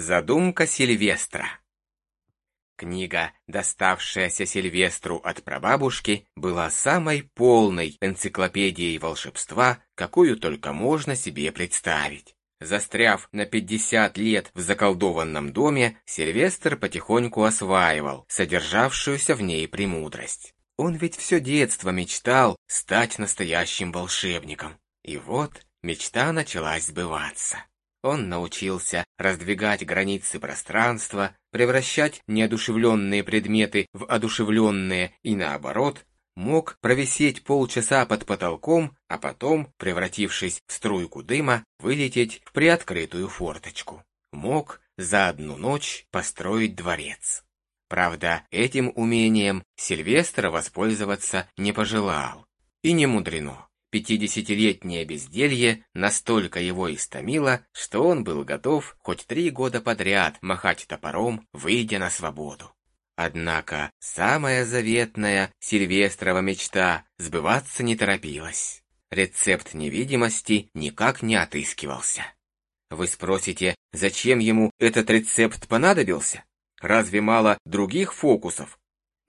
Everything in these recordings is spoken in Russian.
Задумка Сильвестра Книга, доставшаяся Сильвестру от прабабушки, была самой полной энциклопедией волшебства, какую только можно себе представить. Застряв на 50 лет в заколдованном доме, Сильвестр потихоньку осваивал содержавшуюся в ней премудрость. Он ведь все детство мечтал стать настоящим волшебником. И вот мечта началась сбываться. Он научился раздвигать границы пространства, превращать неодушевленные предметы в одушевленные и наоборот, мог провисеть полчаса под потолком, а потом, превратившись в струйку дыма, вылететь в приоткрытую форточку. Мог за одну ночь построить дворец. Правда, этим умением Сильвестр воспользоваться не пожелал. И не мудрено. Пятидесятилетнее безделье настолько его истомило, что он был готов хоть три года подряд махать топором, выйдя на свободу. Однако самая заветная Сильвестрова мечта сбываться не торопилась. Рецепт невидимости никак не отыскивался. Вы спросите, зачем ему этот рецепт понадобился? Разве мало других фокусов?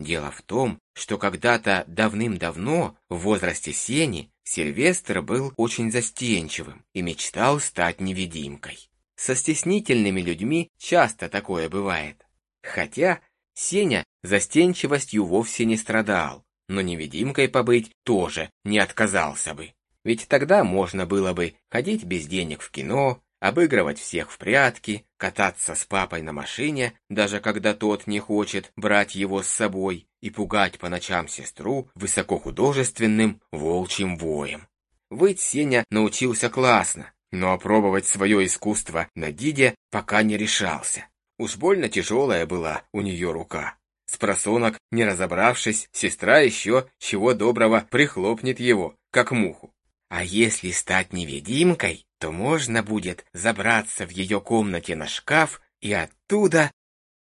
Дело в том, что когда-то давным-давно, в возрасте Сени, Сильвестр был очень застенчивым и мечтал стать невидимкой. Со стеснительными людьми часто такое бывает. Хотя Сеня застенчивостью вовсе не страдал, но невидимкой побыть тоже не отказался бы. Ведь тогда можно было бы ходить без денег в кино, обыгрывать всех в прятки, кататься с папой на машине, даже когда тот не хочет брать его с собой, и пугать по ночам сестру высокохудожественным волчьим воем. Выть Сеня научился классно, но опробовать свое искусство на Диде пока не решался. Уж больно тяжелая была у нее рука. С просонок, не разобравшись, сестра еще, чего доброго, прихлопнет его, как муху. А если стать невидимкой, то можно будет забраться в ее комнате на шкаф и оттуда...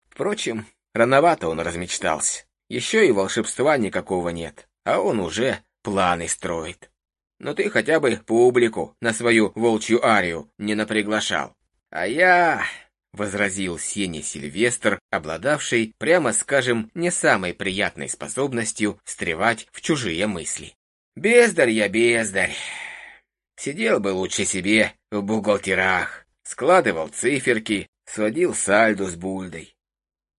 Впрочем, рановато он размечтался. Еще и волшебства никакого нет, а он уже планы строит. Но ты хотя бы публику на свою волчью арию не наприглашал. А я... — возразил Сеня Сильвестр, обладавший, прямо скажем, не самой приятной способностью встревать в чужие мысли. «Бездарь я бездарь. Сидел бы лучше себе в бухгалтерах, складывал циферки, сводил сальдо с бульдой.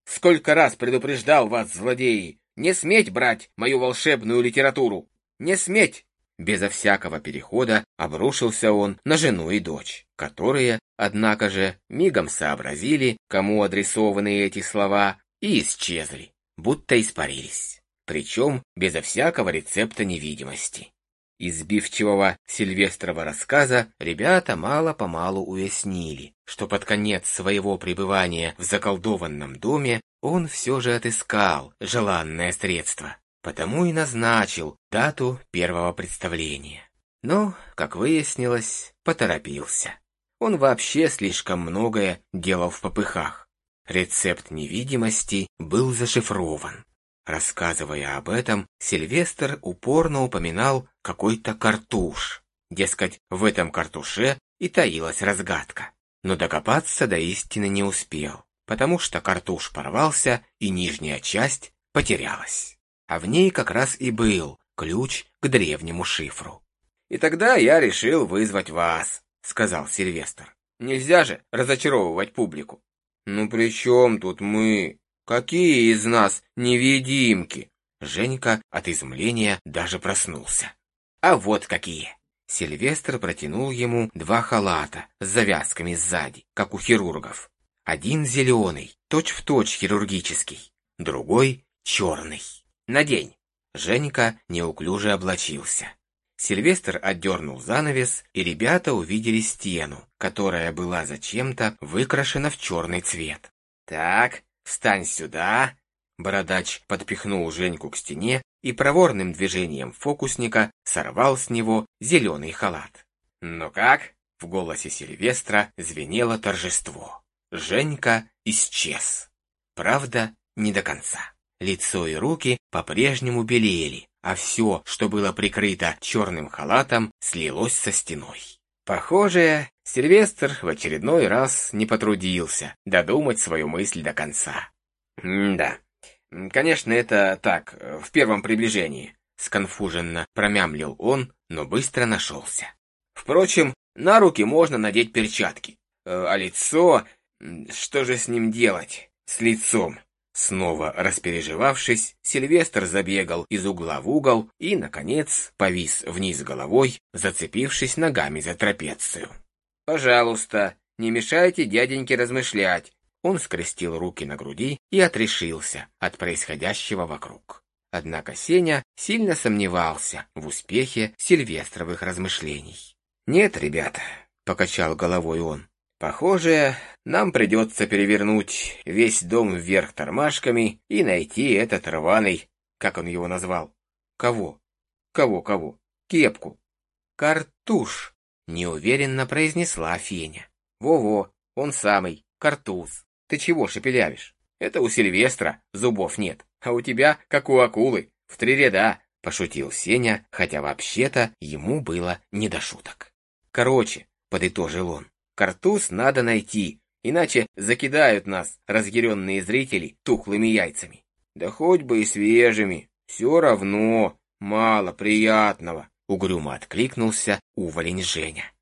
Сколько раз предупреждал вас, злодеи, не сметь брать мою волшебную литературу! Не сметь! Безо всякого перехода обрушился он на жену и дочь, которые, однако же, мигом сообразили, кому адресованы эти слова, и исчезли, будто испарились. Причем безо всякого рецепта невидимости. Из сбивчивого Сильвестрова рассказа ребята мало-помалу уяснили, что под конец своего пребывания в заколдованном доме он все же отыскал желанное средство потому и назначил дату первого представления. Но, как выяснилось, поторопился. Он вообще слишком многое делал в попыхах. Рецепт невидимости был зашифрован. Рассказывая об этом, Сильвестр упорно упоминал какой-то картуш. Дескать, в этом картуше и таилась разгадка. Но докопаться до истины не успел, потому что картуш порвался и нижняя часть потерялась а в ней как раз и был ключ к древнему шифру. «И тогда я решил вызвать вас», — сказал Сильвестр. «Нельзя же разочаровывать публику». «Ну при чем тут мы? Какие из нас невидимки?» Женька от изумления даже проснулся. «А вот какие!» Сильвестр протянул ему два халата с завязками сзади, как у хирургов. Один зеленый, точь-в-точь точь хирургический, другой черный. Надень!» Женька неуклюже облачился. Сильвестр отдернул занавес, и ребята увидели стену, которая была зачем-то выкрашена в черный цвет. «Так, встань сюда!» Бородач подпихнул Женьку к стене и проворным движением фокусника сорвал с него зеленый халат. «Ну как?» — в голосе Сильвестра звенело торжество. Женька исчез. Правда, не до конца. Лицо и руки по-прежнему белели, а все, что было прикрыто черным халатом, слилось со стеной. Похоже, Сильвестр в очередной раз не потрудился додумать свою мысль до конца. «Да, конечно, это так, в первом приближении», — сконфуженно промямлил он, но быстро нашелся. «Впрочем, на руки можно надеть перчатки, э, а лицо... Что же с ним делать? С лицом?» Снова распереживавшись, Сильвестр забегал из угла в угол и, наконец, повис вниз головой, зацепившись ногами за трапецию. «Пожалуйста, не мешайте дяденьке размышлять». Он скрестил руки на груди и отрешился от происходящего вокруг. Однако Сеня сильно сомневался в успехе сильвестровых размышлений. «Нет, ребята», — покачал головой он, — «похоже, нам придется перевернуть весь дом вверх тормашками и найти этот рваный, как он его назвал. Кого? Кого-кого? Кепку. Картуш, неуверенно произнесла Феня. Во-во, он самый, картуз. Ты чего шепелявишь? Это у Сильвестра зубов нет, а у тебя, как у акулы, в три ряда, пошутил Сеня, хотя вообще-то ему было не до шуток. Короче, подытожил он, картуз надо найти, Иначе закидают нас, разъяренные зрители, тухлыми яйцами. Да хоть бы и свежими, все равно мало приятного, угрюмо откликнулся уволень Женя.